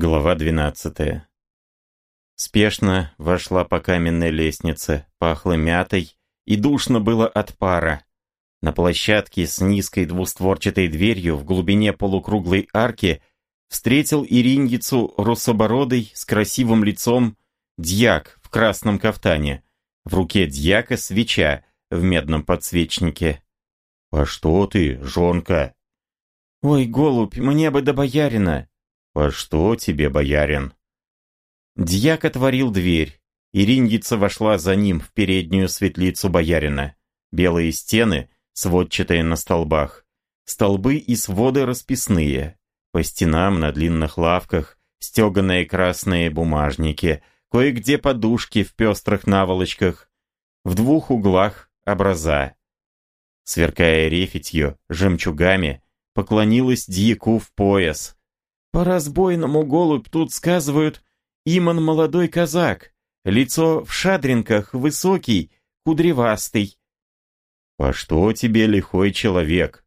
Глава двенадцатая. Спешно вошла по каменной лестнице, пахло мятой, и душно было от пара. На площадке с низкой двустворчатой дверью в глубине полукруглой арки встретил Ирингицу русобородый с красивым лицом дьяк в красном кафтане. В руке дьяка свеча в медном подсвечнике. «А что ты, жонка?» «Ой, голубь, мне бы до боярина!» «А что тебе, боярин?» Дьяк отворил дверь. Ирингица вошла за ним в переднюю светлицу боярина. Белые стены, сводчатые на столбах. Столбы и своды расписные. По стенам на длинных лавках стеганые красные бумажники, кое-где подушки в пестрых наволочках. В двух углах образа. Сверкая рефитью, жемчугами, поклонилась дьяку в пояс, по разбойному голубь тут сказывают Иман молодой казак, лицо в шадринках, высокий, кудревастый. «По что тебе лихой человек?»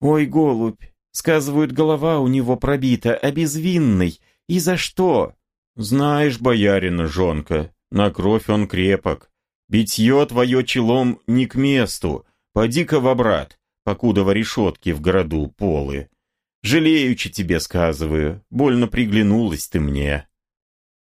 «Ой, голубь, сказывают, голова у него пробита, а безвинный. И за что?» «Знаешь, боярина, жонка, на кровь он крепок. Битье твое челом не к месту. Поди-ка в обрат, покуда во решетке в городу полы. Жалеючи тебе сказываю, больно приглянулась ты мне».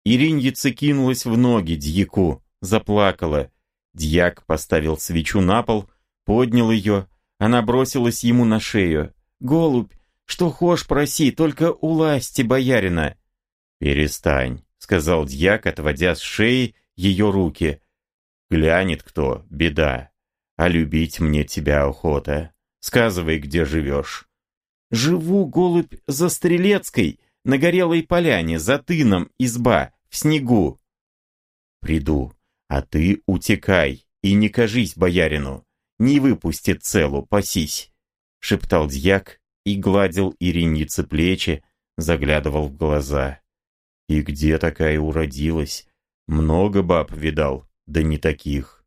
Ириньица кинулась в ноги дьяку, заплакала. Дьяк поставил свечу на пол, поднял ее, она бросилась ему на шею. «Голубь, что хошь проси, только уласти боярина!» «Перестань», — сказал дьяк, отводя с шеи ее руки. «Глянет кто, беда, а любить мне тебя охота. Сказывай, где живешь». Живу, голубь, за Стрелецкой, на горелой поляне, за тыном, изба, в снегу. Приду, а ты утекай и не кажись боярину, не выпустит целу, пасись, шептал дьяк и гладил Иринице плечи, заглядывал в глаза. И где такая уродилась? Много баб видал, да не таких.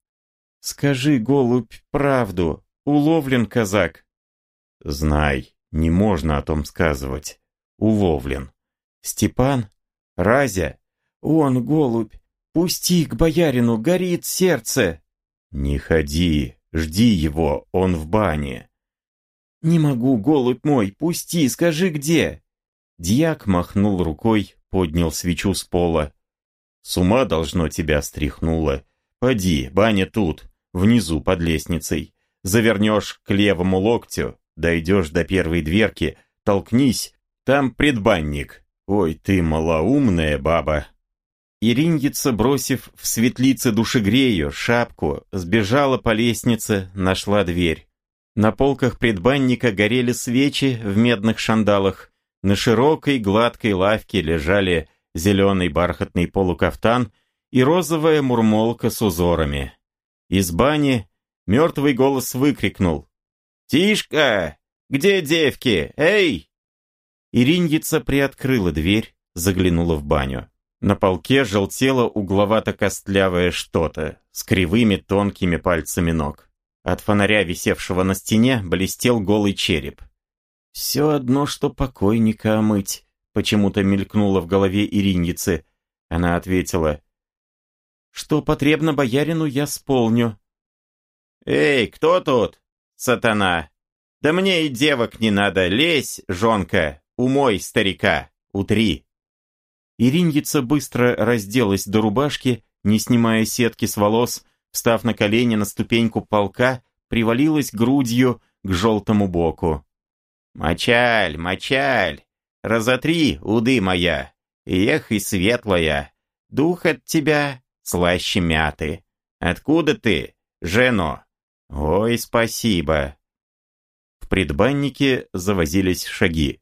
Скажи, голубь, правду, уловлен казак. Знай, не можно о том сказывать. Уловлен. Степан? Разя? Он, голубь. Пусти к боярину, горит сердце. Не ходи, жди его, он в бане. Не могу, голубь мой, пусти, скажи где. Дьяк махнул рукой, поднял свечу с пола. С ума должно тебя стряхнуло. Поди, баня тут, внизу под лестницей. Завернешь к левому локтю, Дойдешь до первой дверки, толкнись, там предбанник. Ой, ты малоумная баба. Ирингица, бросив в светлице душегрею, шапку, сбежала по лестнице, нашла дверь. На полках предбанника горели свечи в медных шандалах. На широкой гладкой лавке лежали зеленый бархатный полукафтан и розовая мурмолка с узорами. Из бани мертвый голос выкрикнул «Тишка! Где девки? Эй!» Ириньица приоткрыла дверь, заглянула в баню. На полке желтело угловато-костлявое что-то с кривыми тонкими пальцами ног. От фонаря, висевшего на стене, блестел голый череп. «Все одно, что покойника омыть», — почему-то мелькнуло в голове Ириньицы. Она ответила, «Что потребно боярину, я сполню». «Эй, кто тут?» Сатана. Да мне и девок не надо, лезь, жонка, умой старика, утри. Ириньица быстро разделась до рубашки, не снимая сетки с волос, встав на колени на ступеньку полка, привалилась грудью к желтому боку. «Мочаль, мочаль, разотри, уды моя, эх и светлая, дух от тебя слаще мяты. Откуда ты, Жено?» «Ой, спасибо!» В предбаннике завозились шаги.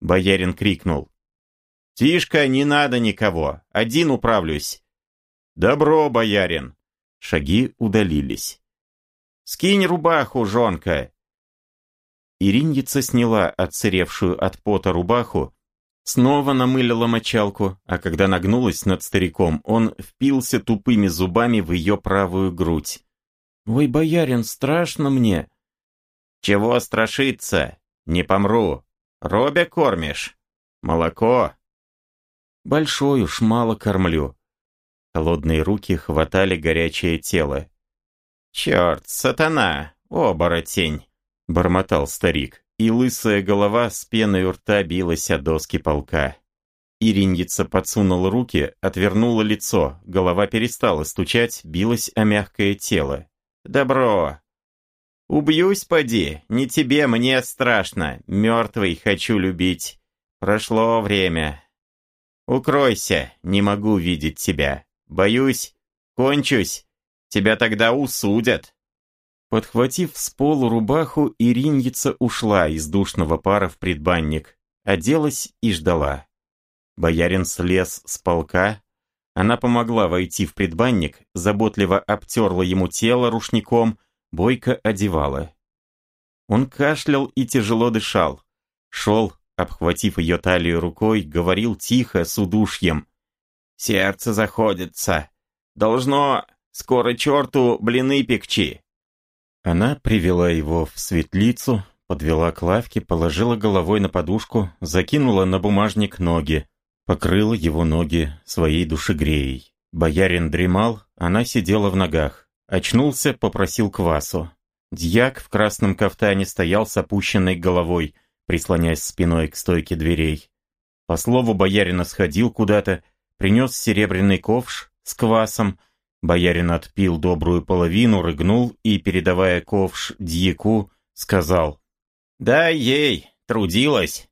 Боярин крикнул. «Тишка, не надо никого, один управлюсь!» «Добро, боярин!» Шаги удалились. «Скинь рубаху, жонка!» Ириньица сняла отсыревшую от пота рубаху, снова намылила мочалку, а когда нагнулась над стариком, он впился тупыми зубами в ее правую грудь. «Ой, боярин, страшно мне!» «Чего страшиться? Не помру. Робя кормишь? Молоко?» Большой уж мало кормлю». Холодные руки хватали горячее тело. «Черт, сатана, оборотень!» — бормотал старик, и лысая голова с пеной у рта билась о доски полка. Ириньица подсунула руки, отвернула лицо, голова перестала стучать, билась о мягкое тело. «Добро! Убьюсь, поди, не тебе, мне страшно, мертвый хочу любить. Прошло время. Укройся, не могу видеть тебя. Боюсь, кончусь, тебя тогда усудят». Подхватив с полу рубаху, Ириньица ушла из душного пара в предбанник, оделась и ждала. Боярин слез с полка. Она помогла войти в предбанник, заботливо обтерла ему тело рушником, бойко одевала. Он кашлял и тяжело дышал. Шел, обхватив ее талию рукой, говорил тихо, с удушьем. «Сердце заходится. Должно скоро черту блины пекчи». Она привела его в светлицу, подвела к лавке, положила головой на подушку, закинула на бумажник ноги покрыла его ноги своей душегреей. Боярин дремал, она сидела в ногах. Очнулся, попросил квасу. Дьяк в красном кафтане стоял с опущенной головой, прислоняясь спиной к стойке дверей. По слову боярина сходил куда-то, принес серебряный ковш с квасом. Боярин отпил добрую половину, рыгнул и, передавая ковш дьяку, сказал «Дай ей, трудилась».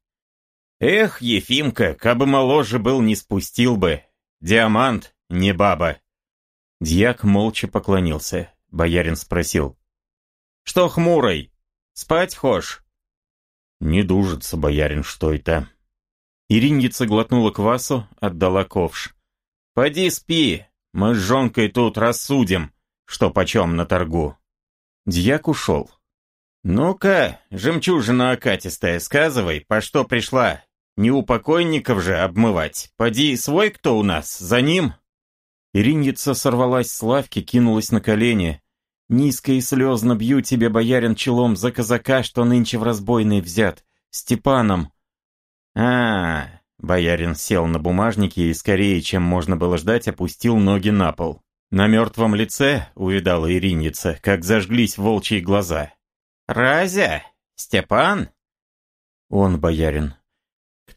Эх, Ефимка, кабы моложе был, не спустил бы. Диамант, не баба. Дьяк молча поклонился. Боярин спросил. Что хмурой? Спать хошь? Не дужится, боярин, что это. Ириньица глотнула квасу, отдала ковш. Поди спи, мы с жонкой тут рассудим, что почем на торгу. Дьяк ушел. «Ну-ка, жемчужина окатистая, сказывай, по что пришла?» Не у покойников же обмывать. Поди, свой кто у нас, за ним?» Ириньица сорвалась с лавки, кинулась на колени. «Низко и слезно бью тебе, боярин, челом за казака, что нынче в разбойный взят. Степаном!» а, -а, -а Боярин сел на бумажнике и скорее, чем можно было ждать, опустил ноги на пол. На мертвом лице, увидала Ириньица, как зажглись волчьи глаза. «Разя? Степан?» «Он, боярин»,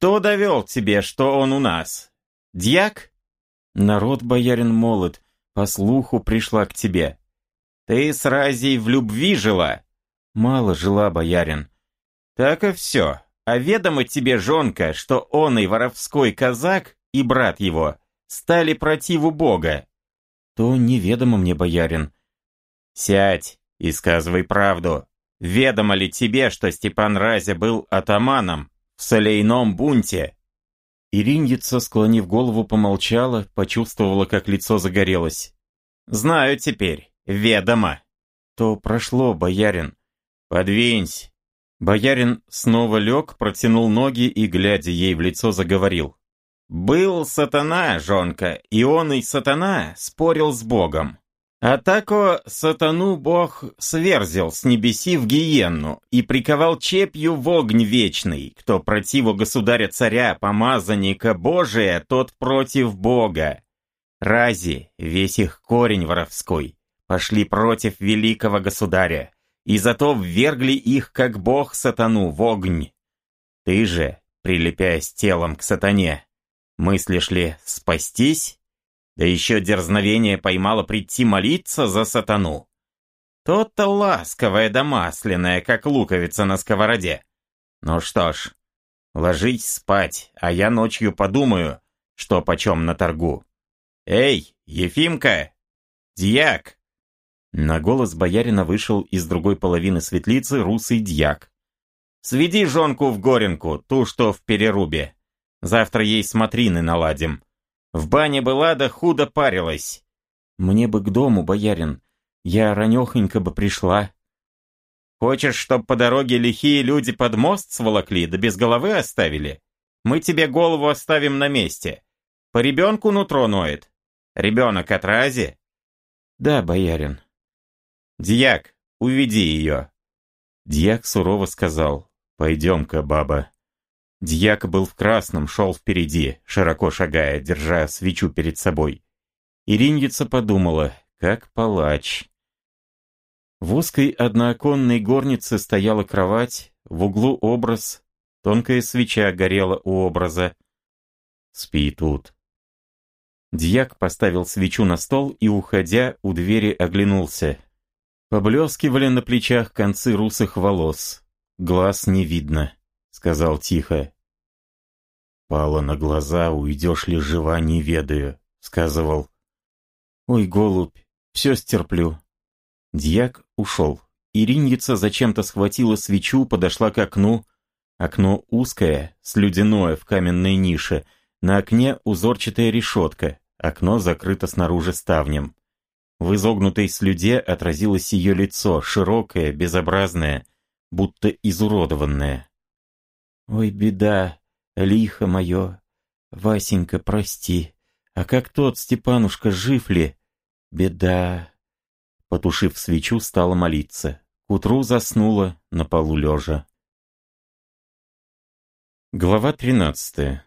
кто довел тебе, что он у нас? Дьяк? Народ, боярин молод, по слуху пришла к тебе. Ты с Разей в любви жила? Мало жила, боярин. Так и все. А ведомо тебе, жонка, что он и воровской казак, и брат его, стали противу Бога. То неведомо мне, боярин. Сядь и сказывай правду. Ведомо ли тебе, что Степан Разя был атаманом, солейном бунте!» Ириньица, склонив голову, помолчала, почувствовала, как лицо загорелось. «Знаю теперь, ведомо!» «То прошло, боярин!» «Подвинься!» Боярин снова лег, протянул ноги и, глядя ей в лицо, заговорил. «Был сатана, жонка, и он и сатана спорил с Богом. А тако сатану бог сверзил с небеси в гиенну и приковал чепью в огонь вечный, кто противу государя-царя, помазанника Божия, тот против Бога. Рази, весь их корень воровской, пошли против великого государя, и зато ввергли их, как бог сатану, в огонь. Ты же, прилепяясь телом к сатане, мыслишь ли спастись? Да еще дерзновение поймало прийти молиться за сатану. Тот-то ласковая да масляная, как луковица на сковороде. Ну что ж, ложись спать, а я ночью подумаю, что почем на торгу. Эй, Ефимка! Дьяк! На голос боярина вышел из другой половины светлицы русый дьяк. «Сведи жонку в горенку, ту, что в перерубе. Завтра ей смотрины наладим. В бане была да худо парилась. Мне бы к дому, боярин. Я ранехонько бы пришла. Хочешь, чтоб по дороге лихие люди под мост сволокли, да без головы оставили? Мы тебе голову оставим на месте. По ребенку нутро ноет. Ребенок от рази? Да, боярин. Дьяк, уведи ее. Дьяк сурово сказал, пойдем-ка, баба. Дьяк был в красном, шел впереди, широко шагая, держа свечу перед собой. Ириньица подумала, как палач. В узкой однооконной горнице стояла кровать, в углу образ, тонкая свеча горела у образа. «Спи тут». Дьяк поставил свечу на стол и, уходя, у двери оглянулся. Поблескивали на плечах концы русых волос. Глаз не видно, сказал тихо. «Пала на глаза, уйдешь ли жива, не ведаю», сказывал. «Ой, голубь, все стерплю, Дьяк ушел. Ириньица зачем-то схватила свечу, подошла к окну. Окно узкое, слюдяное в каменной нише. На окне узорчатая решетка. Окно закрыто снаружи ставнем. В изогнутой слюде отразилось ее лицо, широкое, безобразное, будто изуродованное. «Ой, беда, лихо мое! Васенька, прости! А как тот, Степанушка, жив ли? Беда!» Потушив свечу, стала молиться. К утру заснула на полу лежа. Глава 13.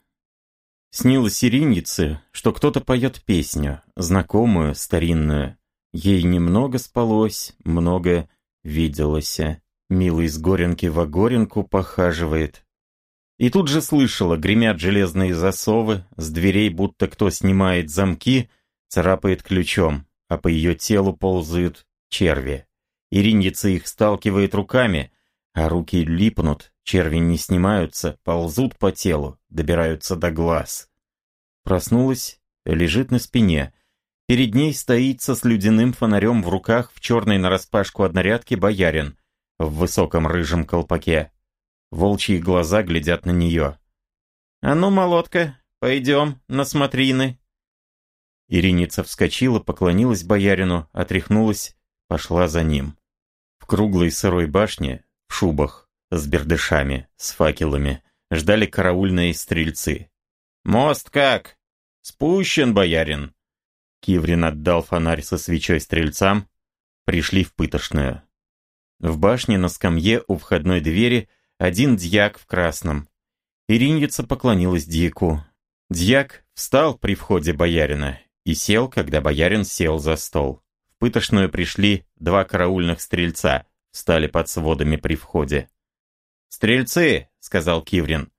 Снилось Иринице, что кто-то поет песню, знакомую, старинную. Ей немного спалось, много виделось. Милый с горенки в огоренку похаживает. И тут же слышала, гремят железные засовы, с дверей будто кто снимает замки, царапает ключом а по ее телу ползают черви. Ириньица их сталкивает руками, а руки липнут, черви не снимаются, ползут по телу, добираются до глаз. Проснулась, лежит на спине. Перед ней стоит со слюдяным фонарем в руках в черной нараспашку однорядке боярин в высоком рыжем колпаке. Волчьи глаза глядят на нее. «А ну, молотка, пойдем на смотрины». Ириница вскочила, поклонилась боярину, отряхнулась, пошла за ним. В круглой сырой башне, в шубах, с бердышами, с факелами, ждали караульные стрельцы. «Мост как?» «Спущен, боярин!» Киврин отдал фонарь со свечой стрельцам, пришли в пытошную. В башне на скамье у входной двери один дьяк в красном. Ириньица поклонилась дьяку. Дьяк встал при входе боярина и сел, когда боярин сел за стол. В пытошную пришли два караульных стрельца, встали под сводами при входе. «Стрельцы!» — сказал Киврин.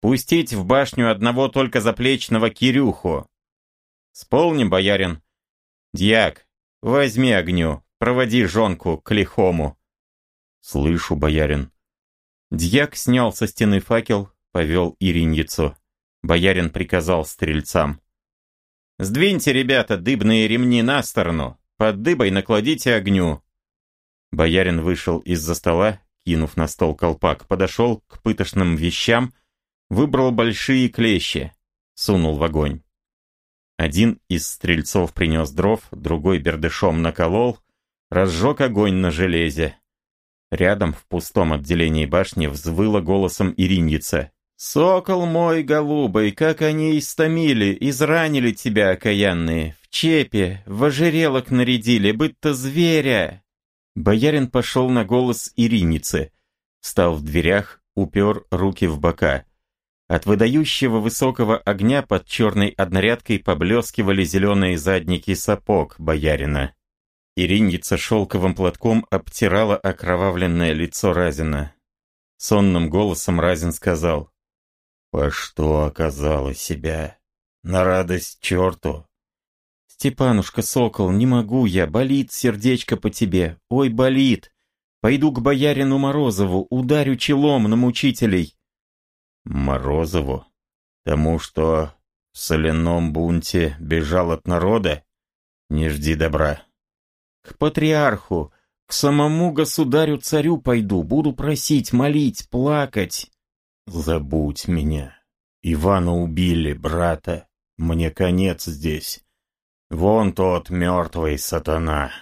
«Пустить в башню одного только заплечного Кирюху!» «Сполним, боярин!» «Дьяк, возьми огню, проводи жонку к лихому!» «Слышу, боярин!» Дьяк снял со стены факел, повел Ириньицу. Боярин приказал стрельцам. «Сдвиньте, ребята, дыбные ремни на сторону. Под дыбой накладите огню». Боярин вышел из-за стола, кинув на стол колпак, подошел к пытошным вещам, выбрал большие клещи, сунул в огонь. Один из стрельцов принес дров, другой бердышом наколол, разжег огонь на железе. Рядом, в пустом отделении башни, взвыла голосом Ириньица. «Сокол мой голубый, как они истомили, изранили тебя, окаянные, в чепе, в ожерелок нарядили, будто зверя!» Боярин пошел на голос Ириницы, стал в дверях, упер руки в бока. От выдающего высокого огня под черной однорядкой поблескивали зеленые задники сапог боярина. Ириница шелковым платком обтирала окровавленное лицо Разина. Сонным голосом Разин сказал по что оказала себя? На радость черту. Степанушка, сокол, не могу я, болит сердечко по тебе, ой, болит. Пойду к боярину Морозову, ударю челом на мучителей. Морозову? Тому, что в соляном бунте бежал от народа? Не жди добра. К патриарху, к самому государю-царю пойду, буду просить, молить, плакать. Забудь меня. Ивана убили, брата. Мне конец здесь. Вон тот мертвый сатана.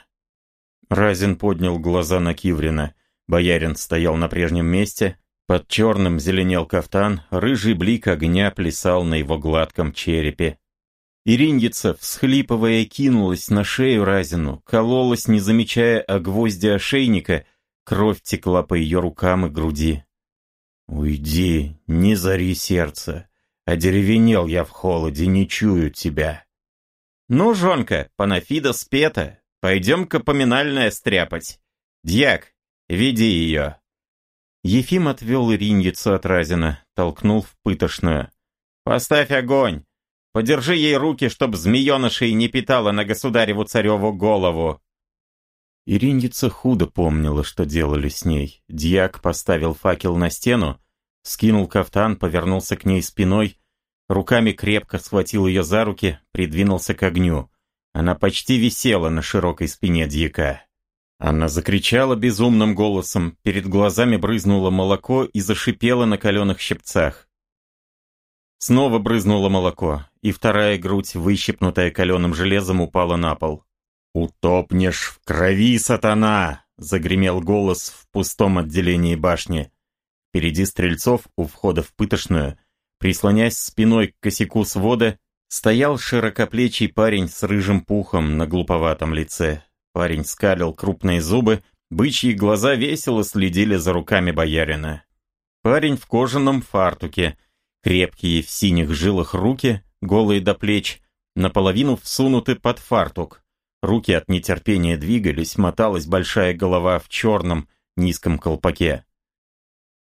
Разин поднял глаза на Киврина. Боярин стоял на прежнем месте. Под черным зеленел кафтан, рыжий блик огня плясал на его гладком черепе. Ириньица, всхлипывая, кинулась на шею Разину, кололась, не замечая о гвозди ошейника, кровь текла по ее рукам и груди. «Уйди, не зари сердце. Одеревенел я в холоде, не чую тебя». «Ну, жонка, панафида спета. Пойдем-ка поминальное стряпать. Дьяк, веди ее». Ефим отвел Ириньицу от Разина, толкнул в пытошную. «Поставь огонь! Подержи ей руки, чтоб змеенышей не питала на государеву цареву голову!» Ириньица худо помнила, что делали с ней. Дьяк поставил факел на стену, скинул кафтан, повернулся к ней спиной, руками крепко схватил ее за руки, придвинулся к огню. Она почти висела на широкой спине дьяка. Она закричала безумным голосом, перед глазами брызнуло молоко и зашипело на каленых щипцах. Снова брызнуло молоко, и вторая грудь, выщипнутая каленым железом, упала на пол. «Утопнешь в крови, сатана!» — загремел голос в пустом отделении башни. Впереди стрельцов, у входа в пытошную, прислонясь спиной к косяку свода, стоял широкоплечий парень с рыжим пухом на глуповатом лице. Парень скалил крупные зубы, бычьи глаза весело следили за руками боярина. Парень в кожаном фартуке, крепкие в синих жилах руки, голые до плеч, наполовину всунуты под фартук. Руки от нетерпения двигались, моталась большая голова в черном низком колпаке.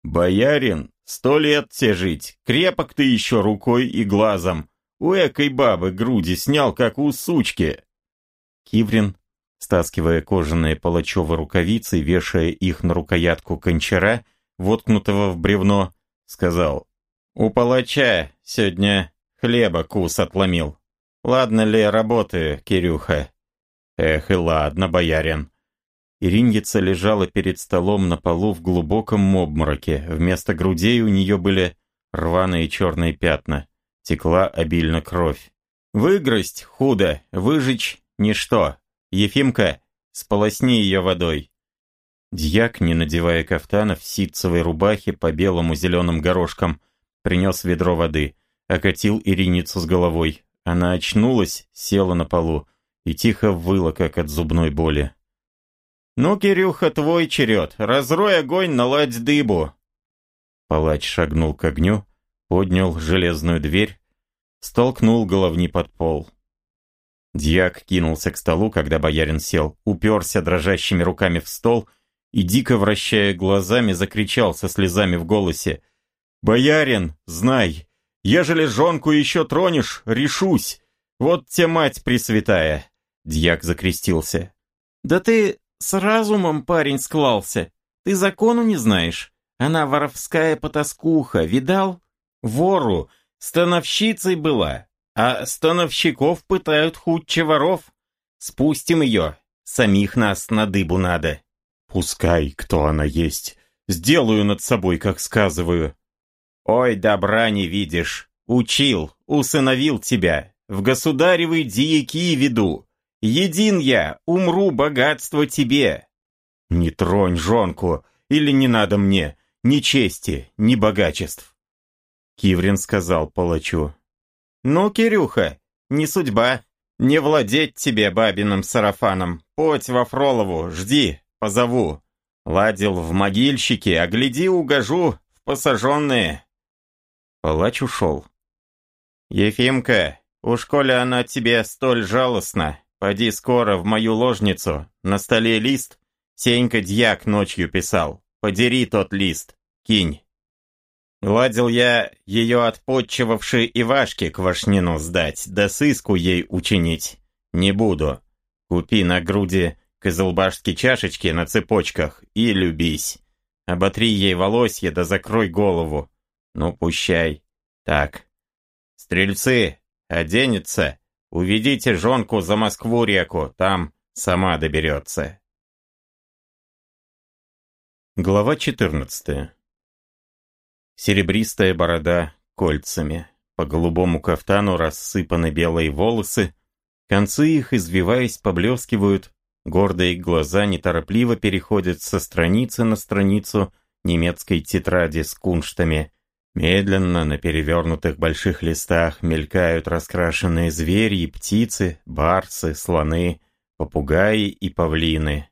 «Боярин, сто лет те жить, крепок ты еще рукой и глазом. У экой бабы груди снял, как у сучки». Киврин, стаскивая кожаные палачевы рукавицы, вешая их на рукоятку кончара, воткнутого в бревно, сказал, «У палача сегодня хлеба кус отломил. Ладно ли работаю, Кирюха?» Эх, и ладно, боярин. Ириньица лежала перед столом на полу в глубоком обмороке. Вместо грудей у нее были рваные черные пятна. Текла обильно кровь. Выгрызть худо, выжечь ничто. Ефимка, сполосни ее водой. Дьяк, не надевая кафтана, в ситцевой рубахе по белому зеленым горошкам, принес ведро воды, окатил Ириницу с головой. Она очнулась, села на полу и тихо выла, как от зубной боли. «Ну, Кирюха, твой черед. Разрой огонь, наладь дыбу!» Палач шагнул к огню, поднял железную дверь, столкнул головни под пол. Дьяк кинулся к столу, когда боярин сел, уперся дрожащими руками в стол и, дико вращая глазами, закричал со слезами в голосе. «Боярин, знай, ежели жонку еще тронешь, решусь! Вот те мать пресвятая! Дьяк закрестился. «Да ты с разумом, парень, склался. Ты закону не знаешь. Она воровская потаскуха, видал? Вору, становщицей была, а становщиков пытают худче воров. Спустим ее, самих нас на дыбу надо». «Пускай, кто она есть. Сделаю над собой, как сказываю». «Ой, добра не видишь. Учил, усыновил тебя. В государевы дьяки веду. Един я, умру, богатство тебе. Не тронь жонку, или не надо мне ни чести, ни богачеств. Киврин сказал палачу. Ну, Кирюха, не судьба, не владеть тебе бабиным сарафаном. Поть во Фролову, жди, позову. Ладил в могильщике, а гляди, угожу в посаженные. Палач ушел. Ефимка, уж коли она тебе столь жалостна, Поди скоро в мою ложницу, на столе лист. Сенька дьяк ночью писал. Подери тот лист, кинь. Гладил я ее отпотчевавшей Ивашке к Вашнину сдать, да сыску ей учинить. Не буду. Купи на груди козылбашки чашечки на цепочках и любись. Оботри ей волосье да закрой голову. Ну, пущай. Так. Стрельцы, оденется, Уведите жонку за Москву-реку, там сама доберется. Глава 14. Серебристая борода кольцами. По голубому кафтану рассыпаны белые волосы, концы их, извиваясь, поблескивают, гордые глаза неторопливо переходят со страницы на страницу немецкой тетради с кунштами, Медленно на перевернутых больших листах мелькают раскрашенные звери и птицы, барсы, слоны, попугаи и павлины.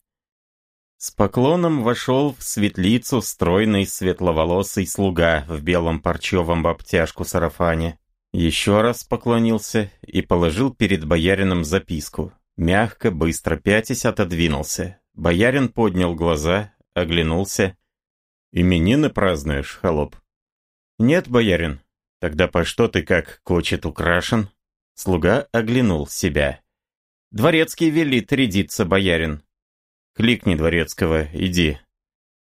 С поклоном вошел в светлицу стройный светловолосый слуга в белом парчевом обтяжку сарафане. Еще раз поклонился и положил перед боярином записку. Мягко, быстро пятясь, отодвинулся. Боярин поднял глаза, оглянулся. «Именины празднуешь, холоп?» «Нет, боярин». «Тогда по что ты как кочет украшен?» Слуга оглянул себя. «Дворецкий велит рядиться, боярин». «Кликни дворецкого, иди».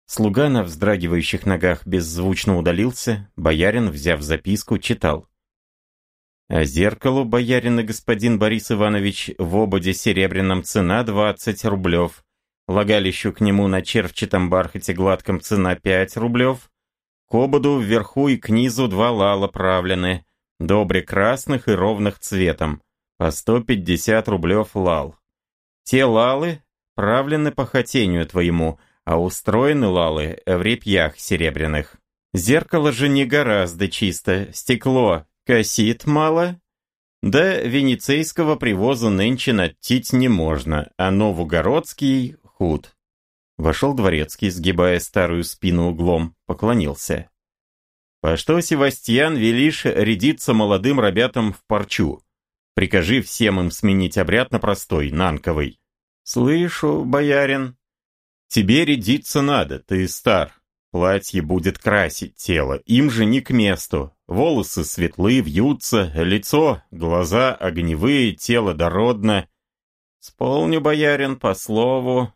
Слуга на вздрагивающих ногах беззвучно удалился, боярин, взяв записку, читал. А зеркалу боярин и господин Борис Иванович в ободе серебряном цена 20 рублев, лагалищу к нему на червчатом бархате гладком цена 5 рублев, к ободу вверху и к низу два лала правлены, добре красных и ровных цветом, по 150 рублев лал. Те лалы правлены по хотению твоему, а устроены лалы в репьях серебряных. Зеркало же не гораздо чисто, стекло, косит мало. Да венецейского привоза нынче надтить не можно, а новогородский худ. Вошел дворецкий, сгибая старую спину углом, поклонился. «По что, Севастьян, велишь рядиться молодым ребятам в парчу? Прикажи всем им сменить обряд на простой, нанковый». «Слышу, боярин». «Тебе рядиться надо, ты стар. Платье будет красить тело, им же не к месту. Волосы светлые, вьются, лицо, глаза огневые, тело дородно. Сполню, боярин, по слову.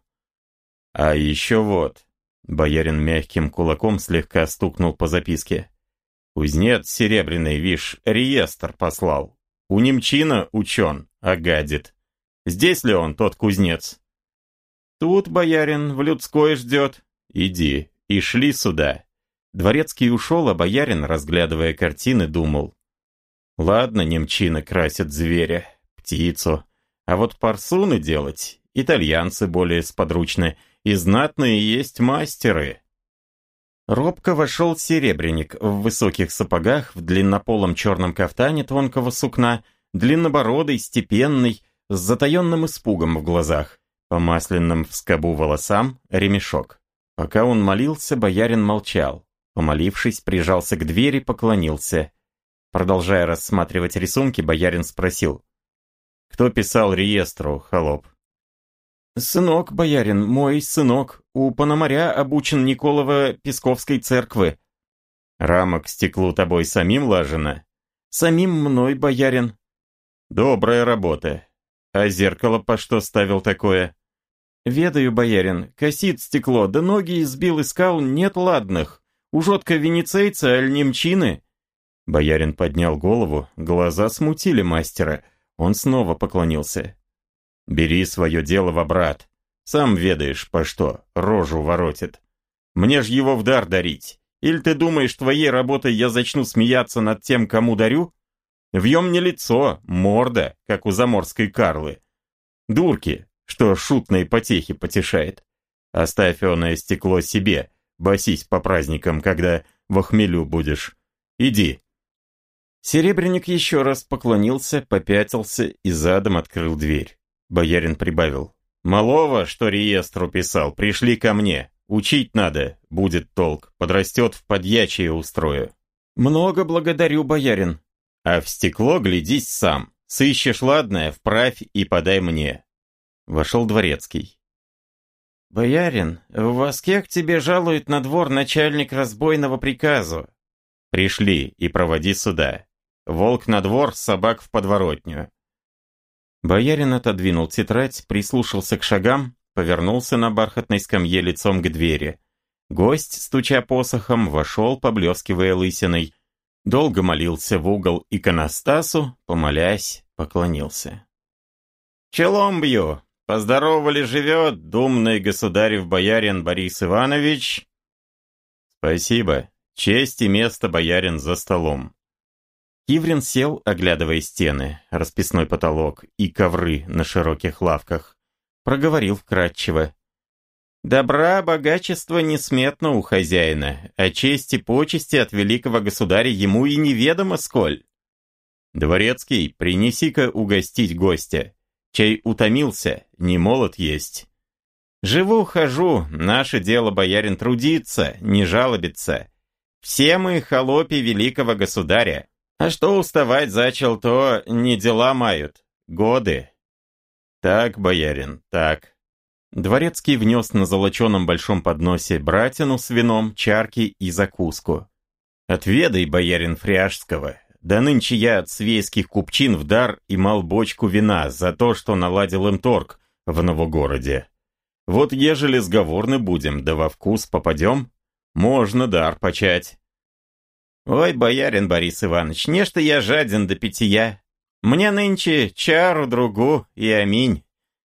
А еще вот. Боярин мягким кулаком слегка стукнул по записке. Кузнец серебряный, вишь, реестр послал. У немчина учен, а гадит. Здесь ли он, тот кузнец? Тут, боярин, в людской ждет. Иди, и шли сюда. Дворецкий ушел, а боярин, разглядывая картины, думал. Ладно, немчины красят зверя, птицу. А вот парсуны делать итальянцы более сподручны, и знатные есть мастеры. Робко вошел серебряник в высоких сапогах, в длиннополом черном кафтане тонкого сукна, длиннобородый, степенный, с затаенным испугом в глазах, по масляным в скобу волосам ремешок. Пока он молился, боярин молчал. Помолившись, прижался к двери, поклонился. Продолжая рассматривать рисунки, боярин спросил. «Кто писал реестру, холоп?» «Сынок, боярин, мой сынок, у Пономаря обучен Николова Песковской церквы». «Рамок к стеклу тобой самим лажено?» «Самим мной, боярин». «Добрая работа. А зеркало по что ставил такое?» «Ведаю, боярин, косит стекло, да ноги избил скал нет ладных. Ужотка венецейцы, аль немчины?» Боярин поднял голову, глаза смутили мастера. Он снова поклонился. «Бери свое дело в обрат. Сам ведаешь, по что, рожу воротит. Мне ж его в дар дарить. Или ты думаешь, твоей работой я начну смеяться над тем, кому дарю? Вьем мне лицо, морда, как у заморской Карлы. Дурки, что шутные потехи потешает. Оставь оное стекло себе, басись по праздникам, когда в охмелю будешь. Иди». Серебряник еще раз поклонился, попятился и задом открыл дверь. Боярин прибавил. «Малого, что реестру писал, пришли ко мне. Учить надо, будет толк. Подрастет в подьячие устрою». «Много благодарю, боярин». «А в стекло глядись сам. Сыщешь ладное, вправь и подай мне». Вошел дворецкий. «Боярин, в воске тебе жалует на двор начальник разбойного приказу». «Пришли и проводи сюда. Волк на двор, собак в подворотню». Боярин отодвинул тетрадь, прислушался к шагам, повернулся на бархатной скамье лицом к двери. Гость, стуча посохом, вошел, поблескивая лысиной. Долго молился в угол иконостасу, помолясь, поклонился. «Челом бью!» Поздоровали живет думный государев боярин Борис Иванович. Спасибо. Честь и место боярин за столом. Киврин сел, оглядывая стены, расписной потолок и ковры на широких лавках. Проговорил вкратчиво. Добра, богачество несметно у хозяина, а честь и почести от великого государя ему и неведомо сколь. Дворецкий, принеси-ка угостить гостя. Чай утомился, не молод есть. Живу, хожу, наше дело, боярин, трудиться, не жалобиться. Все мы холопи великого государя. А что уставать зачел, то не дела мают, годы. Так, боярин, так. Дворецкий внес на золоченом большом подносе братину с вином, чарки и закуску. «Отведай, боярин Фряжского, да нынче я от свейских купчин в дар имал бочку вина за то, что наладил им торг в Новогороде. Вот ежели сговорны будем, да во вкус попадем, можно дар почать». «Ой, боярин Борис Иванович, нечто я жаден до питья. Мне нынче чару-другу и аминь.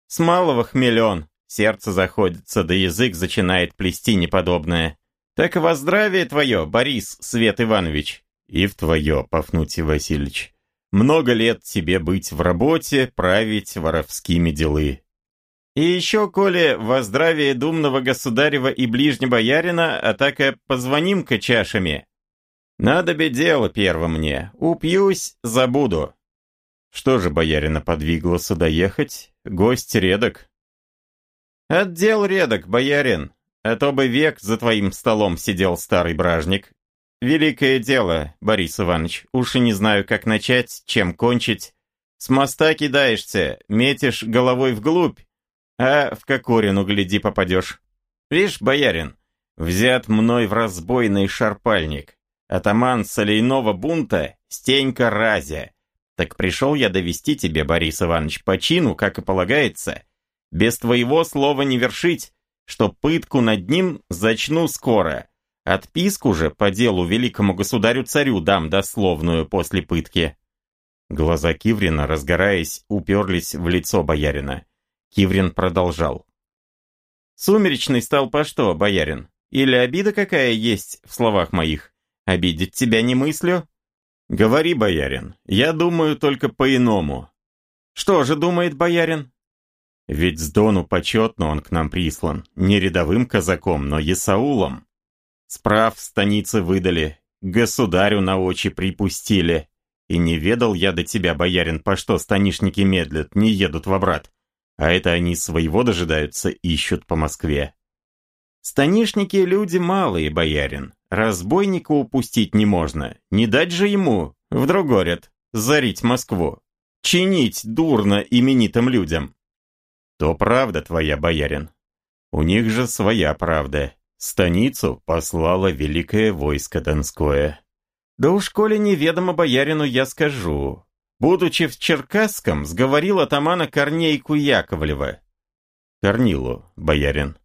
С малого хмелен, сердце заходится, да язык начинает плести неподобное. Так во здравие твое, Борис Свет Иванович. И в твое, Пафнутий Васильевич. Много лет тебе быть в работе, править воровскими делы. И еще, коли во здравие думного государева и ближнего боярина, а так и позвоним-ка чашами. Надо бы дело перво мне, упьюсь, забуду. Что же боярина подвигло сюда? Гость редок. Отдел редок, боярин, а то бы век за твоим столом сидел старый бражник. Великое дело, Борис Иванович, уж и не знаю, как начать, чем кончить. С моста кидаешься, метишь головой вглубь, а в Кокорину, гляди, попадешь. Видишь, боярин, взят мной в разбойный шарпальник. Атаман солейного бунта Стенька Разя. Так пришел я довести тебе, Борис Иванович, по чину, как и полагается. Без твоего слова не вершить, что пытку над ним зачну скоро. Отписку же по делу великому государю-царю дам дословную после пытки». Глаза Киврина, разгораясь, уперлись в лицо боярина. Киврин продолжал. «Сумеречный стал по что, боярин? Или обида какая есть в словах моих? Обидеть тебя не мыслю?» «Говори, боярин, я думаю только по-иному». «Что же думает боярин?» Ведь с Дону почетно он к нам прислан, не рядовым казаком, но Есаулом. Справ в станице выдали, государю на очи припустили. И не ведал я до тебя, боярин, по что станишники медлят, не едут в обрат. А это они своего дожидаются, ищут по Москве. Станишники люди малые, боярин. Разбойника упустить не можно. Не дать же ему, вдруг горят, зарить Москву. Чинить дурно именитым людям. То правда твоя, боярин. У них же своя правда. Станицу послало великое войско Донское. Да уж, коли неведомо боярину, я скажу. Будучи в Черкасском, сговорил атамана Корнейку Яковлева. Корнилу, боярин.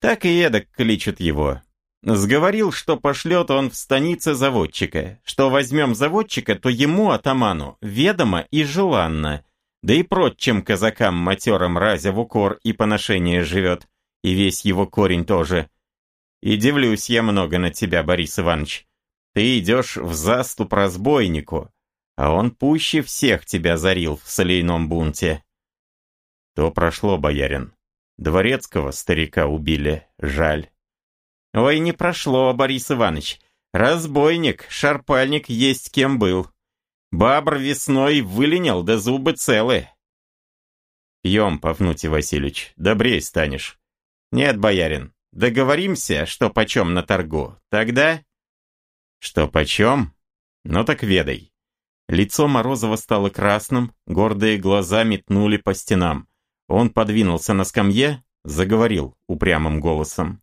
Так и эдак кличут его. Сговорил, что пошлет он в станице заводчика, что возьмем заводчика, то ему, атаману, ведомо и желанно, да и прочим казакам матерым разя в укор и поношение живет, и весь его корень тоже. И дивлюсь я много на тебя, Борис Иванович. Ты идешь в заступ разбойнику, а он пуще всех тебя зарил в солейном бунте. То прошло, боярин. Дворецкого старика убили, жаль. Ой, не прошло, Борис Иванович. Разбойник, шарпальник есть кем был. Бабр весной выленил, да зубы целы. Пьем, Пафнутий Васильевич, добрей станешь. Нет, боярин, договоримся, что почем на торгу. Тогда... Что почем? Ну так ведай. Лицо Морозова стало красным, гордые глаза метнули по стенам. Он подвинулся на скамье, заговорил упрямым голосом.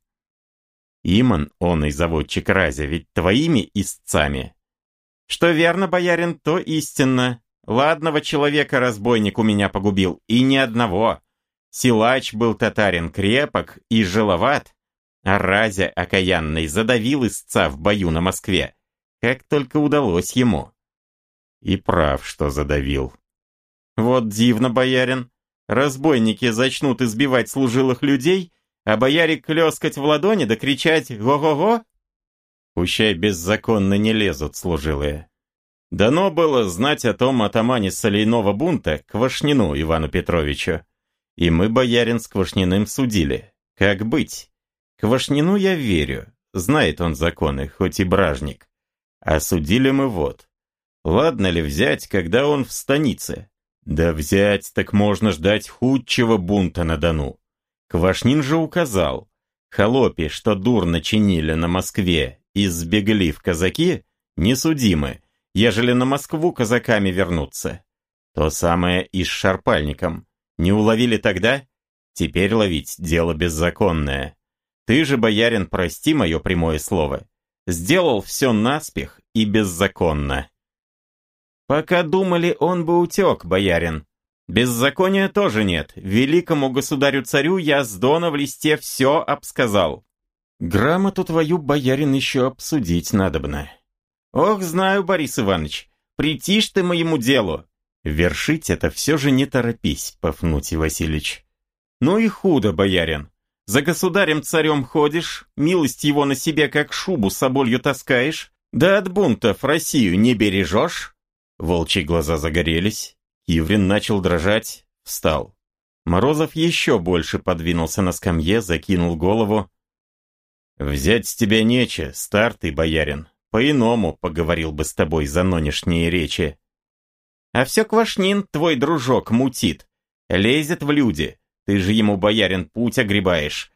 «Иман, он и заводчик Разя, ведь твоими истцами что верно, боярин, то истинно. Ладного человека разбойник у меня погубил, и ни одного. Силач был татарин крепок и жиловат, а Разя окаянный задавил истца в бою на Москве, как только удалось ему. И прав, что задавил. Вот дивно, боярин. Разбойники зачнут избивать служилых людей, а бояре клескать в ладони да кричать «Го-го-го!» Пущай беззаконно не лезут служилые. Дано было знать о том атамане солейного бунта Квашнину Ивану Петровичу. И мы боярин с Квашниным судили. Как быть? Квашнину я верю. Знает он законы, хоть и бражник. А судили мы вот. Ладно ли взять, когда он в станице? Да взять, так можно ждать худшего бунта на Дону. Квашнин же указал, холопи, что дурно чинили на Москве и сбегли в казаки, несудимы, ежели на Москву казаками вернуться. То самое и с шарпальником. Не уловили тогда? Теперь ловить дело беззаконное. Ты же, боярин, прости мое прямое слово. Сделал все наспех и беззаконно. Пока думали, он бы утек, боярин. Беззакония тоже нет. Великому государю-царю я с Дона в листе все обсказал. Грамоту твою, боярин, еще обсудить надобно. Ох, знаю, Борис Иванович, притишь ты моему делу. Вершить это все же не торопись, Пафнутий Васильевич. Ну и худо, боярин. За государем-царем ходишь, милость его на себе как шубу соболью таскаешь, да от бунтов Россию не бережешь. Волчьи глаза загорелись, Киврин начал дрожать, встал. Морозов еще больше подвинулся на скамье, закинул голову. «Взять с тебя нече, стар ты, боярин. По-иному поговорил бы с тобой за нонешние речи. А все Квашнин, твой дружок, мутит. Лезет в люди. Ты же ему, боярин, путь огребаешь.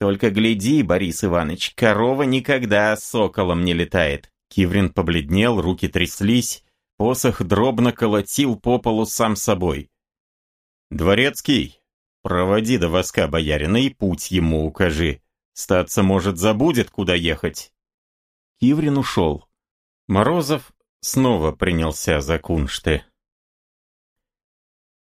Только гляди, Борис Иванович, корова никогда соколом не летает. Киврин побледнел, руки тряслись, посох дробно колотил по полу сам собой. «Дворецкий, проводи до воска боярина и путь ему укажи. Статься, может, забудет, куда ехать». Киврин ушел. Морозов снова принялся за куншты.